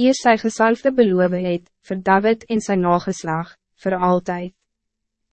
eer sy gesalfde beloof het, vir David en sy nageslag, voor altijd.